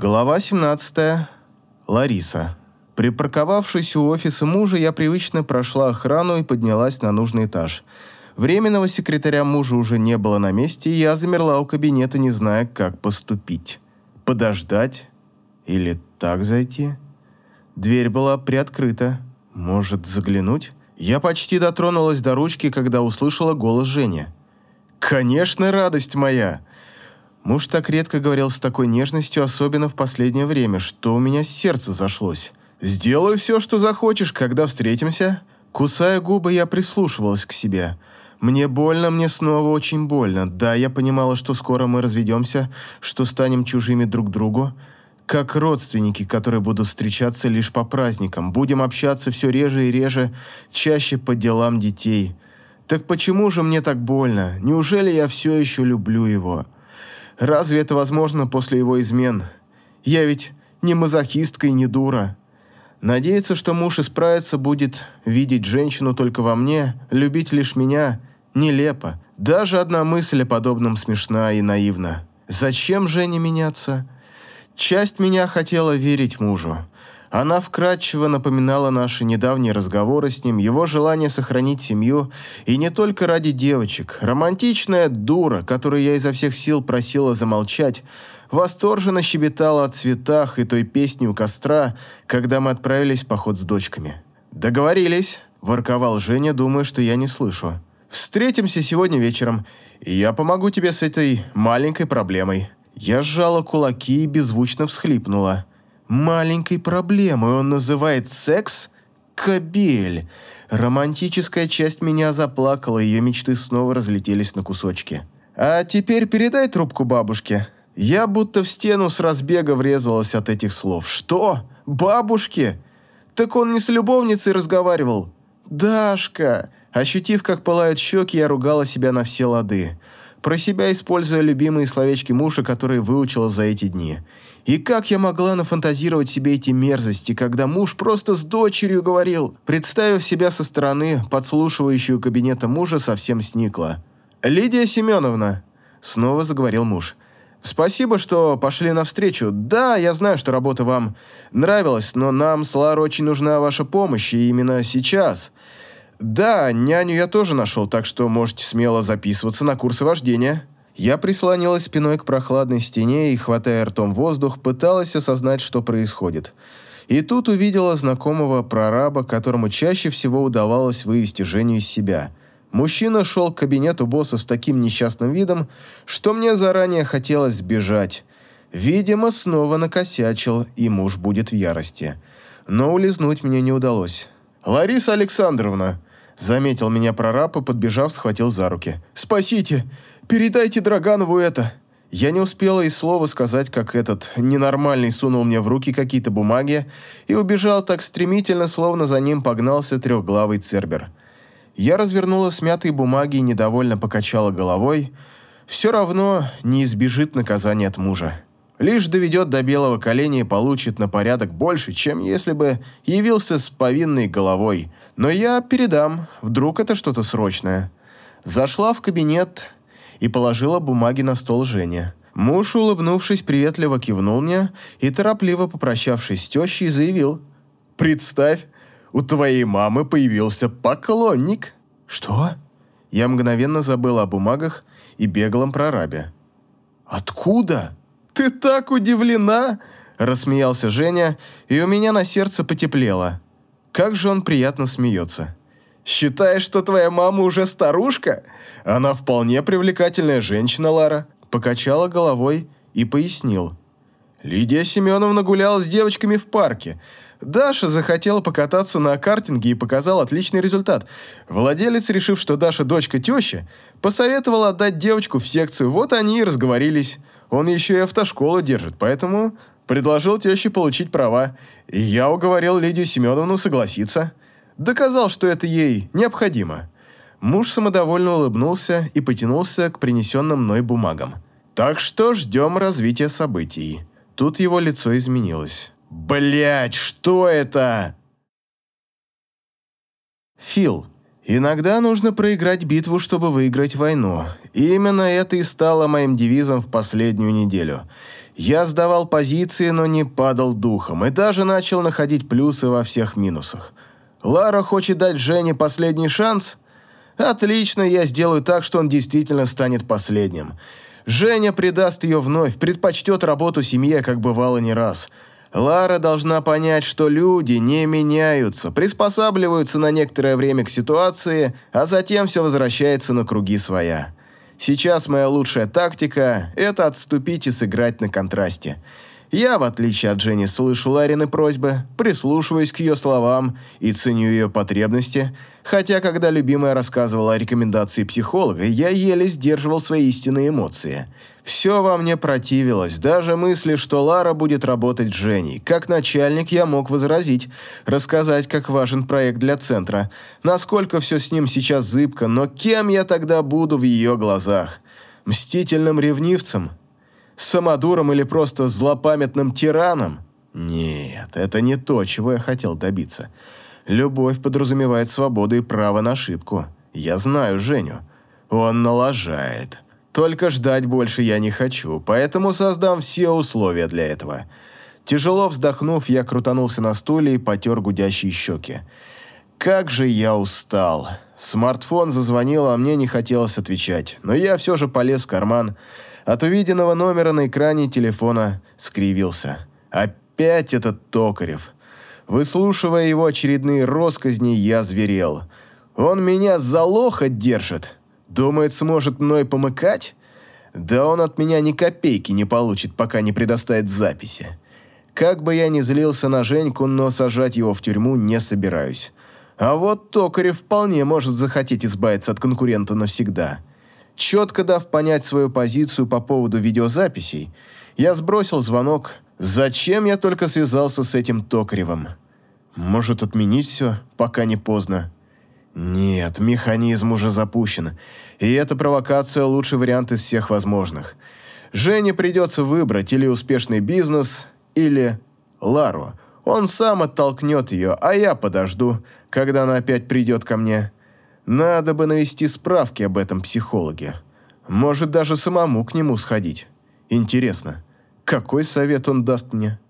Глава 17. Лариса. Припарковавшись у офиса мужа, я привычно прошла охрану и поднялась на нужный этаж. Временного секретаря мужа уже не было на месте, и я замерла у кабинета, не зная, как поступить. Подождать? Или так зайти? Дверь была приоткрыта. Может, заглянуть? Я почти дотронулась до ручки, когда услышала голос Жени. «Конечно, радость моя!» Муж так редко говорил с такой нежностью, особенно в последнее время, что у меня сердце зашлось. «Сделаю все, что захочешь, когда встретимся». Кусая губы, я прислушивалась к себе. Мне больно, мне снова очень больно. Да, я понимала, что скоро мы разведемся, что станем чужими друг другу. Как родственники, которые будут встречаться лишь по праздникам. Будем общаться все реже и реже, чаще по делам детей. Так почему же мне так больно? Неужели я все еще люблю его?» Разве это возможно после его измен? Я ведь не мазохистка и не дура. Надеяться, что муж исправится, будет видеть женщину только во мне, любить лишь меня, нелепо. Даже одна мысль о подобном смешна и наивна. Зачем Жене меняться? Часть меня хотела верить мужу. Она вкратчиво напоминала наши недавние разговоры с ним, его желание сохранить семью, и не только ради девочек. Романтичная дура, которую я изо всех сил просила замолчать, восторженно щебетала о цветах и той песне у костра, когда мы отправились в поход с дочками. «Договорились», – ворковал Женя, думая, что я не слышу. «Встретимся сегодня вечером, и я помогу тебе с этой маленькой проблемой». Я сжала кулаки и беззвучно всхлипнула маленькой проблемой он называет секс? Кобель. Романтическая часть меня заплакала, ее мечты снова разлетелись на кусочки. А теперь передай трубку бабушке. Я будто в стену с разбега врезалась от этих слов. Что? Бабушке? Так он не с любовницей разговаривал. Дашка. Ощутив, как пылают щеки, я ругала себя на все лады. Про себя используя любимые словечки мужа, которые выучила за эти дни. И как я могла нафантазировать себе эти мерзости, когда муж просто с дочерью говорил? Представив себя со стороны, подслушивающую кабинета мужа, совсем сникла. «Лидия Семеновна», — снова заговорил муж, — «спасибо, что пошли навстречу. Да, я знаю, что работа вам нравилась, но нам с Ларой очень нужна ваша помощь, и именно сейчас. Да, няню я тоже нашел, так что можете смело записываться на курсы вождения». Я прислонилась спиной к прохладной стене и, хватая ртом воздух, пыталась осознать, что происходит. И тут увидела знакомого прораба, которому чаще всего удавалось вывести Женю из себя. Мужчина шел к кабинету босса с таким несчастным видом, что мне заранее хотелось сбежать. Видимо, снова накосячил, и муж будет в ярости. Но улизнуть мне не удалось. «Лариса Александровна!» Заметил меня прораб и, подбежав, схватил за руки. «Спасите! «Передайте Драганову это!» Я не успела и слова сказать, как этот ненормальный сунул мне в руки какие-то бумаги и убежал так стремительно, словно за ним погнался трехглавый цербер. Я развернула смятые бумаги и недовольно покачала головой. Все равно не избежит наказания от мужа. Лишь доведет до белого коленя и получит на порядок больше, чем если бы явился с повинной головой. Но я передам, вдруг это что-то срочное. Зашла в кабинет и положила бумаги на стол Жене. Муж, улыбнувшись, приветливо кивнул мне и, торопливо попрощавшись с тещей, заявил. «Представь, у твоей мамы появился поклонник». «Что?» Я мгновенно забыла о бумагах и беглом прорабе. «Откуда?» «Ты так удивлена!» Рассмеялся Женя, и у меня на сердце потеплело. Как же он приятно смеется. «Считаешь, что твоя мама уже старушка? Она вполне привлекательная женщина, Лара», покачала головой и пояснил. Лидия Семеновна гуляла с девочками в парке. Даша захотела покататься на картинге и показал отличный результат. Владелец, решив, что Даша дочка тещи, посоветовал отдать девочку в секцию. Вот они и разговорились. Он еще и автошколу держит, поэтому предложил теще получить права. И я уговорил Лидию Семеновну согласиться. Доказал, что это ей необходимо. Муж самодовольно улыбнулся и потянулся к принесенным мной бумагам. «Так что ждем развития событий». Тут его лицо изменилось. Блять, что это?» Фил. Иногда нужно проиграть битву, чтобы выиграть войну. И именно это и стало моим девизом в последнюю неделю. Я сдавал позиции, но не падал духом, и даже начал находить плюсы во всех минусах. Лара хочет дать Жене последний шанс? Отлично, я сделаю так, что он действительно станет последним. Женя предаст ее вновь, предпочтет работу семье, как бывало не раз – Лара должна понять, что люди не меняются, приспосабливаются на некоторое время к ситуации, а затем все возвращается на круги своя. Сейчас моя лучшая тактика – это отступить и сыграть на контрасте – я, в отличие от Дженни, слышу Ларины просьбы, прислушиваюсь к ее словам и ценю ее потребности, хотя, когда любимая рассказывала о рекомендации психолога, я еле сдерживал свои истинные эмоции. Все во мне противилось, даже мысли, что Лара будет работать с Женей. Как начальник я мог возразить, рассказать, как важен проект для центра, насколько все с ним сейчас зыбко, но кем я тогда буду в ее глазах? Мстительным ревнивцем? Самодуром или просто злопамятным тираном? Нет, это не то, чего я хотел добиться. Любовь подразумевает свободу и право на ошибку. Я знаю Женю. Он налажает. Только ждать больше я не хочу, поэтому создам все условия для этого. Тяжело вздохнув, я крутанулся на стуле и потер гудящие щеки. Как же я устал. Смартфон зазвонил, а мне не хотелось отвечать, но я все же полез в карман, от увиденного номера на экране телефона скривился. Опять этот Токарев. Выслушивая его очередные росказни, я зверел. Он меня за лохоть держит. Думает, сможет мной помыкать? Да он от меня ни копейки не получит, пока не предоставит записи. Как бы я ни злился на Женьку, но сажать его в тюрьму не собираюсь. А вот Токарев вполне может захотеть избавиться от конкурента навсегда. Четко дав понять свою позицию по поводу видеозаписей, я сбросил звонок. Зачем я только связался с этим Токаревым? Может, отменить все, пока не поздно? Нет, механизм уже запущен, и эта провокация лучший вариант из всех возможных. Жене придется выбрать или успешный бизнес, или Лару. Он сам оттолкнет ее, а я подожду, когда она опять придет ко мне. Надо бы навести справки об этом психологе. Может, даже самому к нему сходить. Интересно, какой совет он даст мне?»